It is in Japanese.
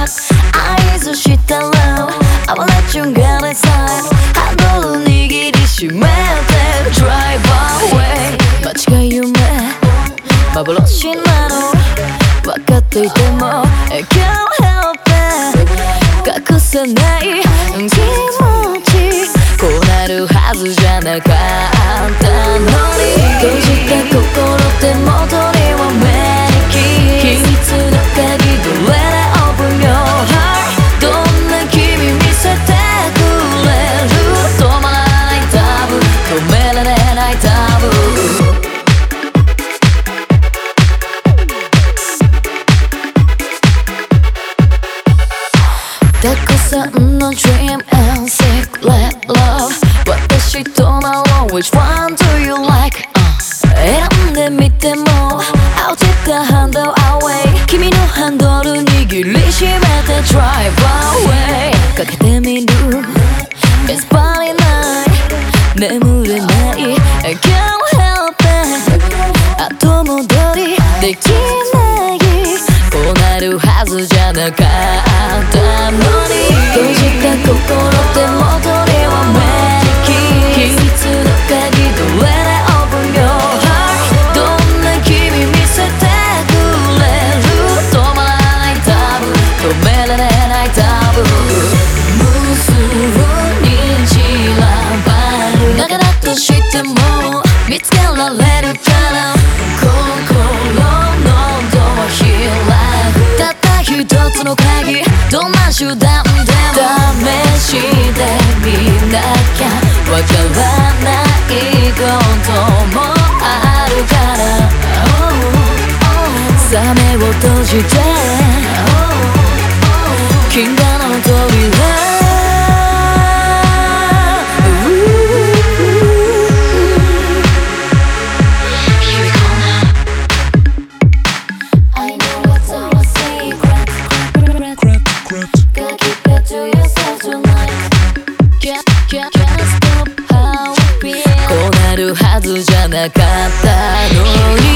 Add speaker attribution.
Speaker 1: パッ合図したら I will let you get inside. ハンドル握りしめて Drive away 街が夢幻なの分かっていても I can't help it. 隠せない気持ちこうなるはずじゃなかった I'll take the handle away 君のハンドル握りしめて Drive away かけてみる It's body night 眠れない I can't help it 後戻りできないこうなるはずじゃなかったのに閉じた心一つの鍵どんな手段でも試してみなきゃわからないこともあるからサメを閉じてはずじゃなかったのに。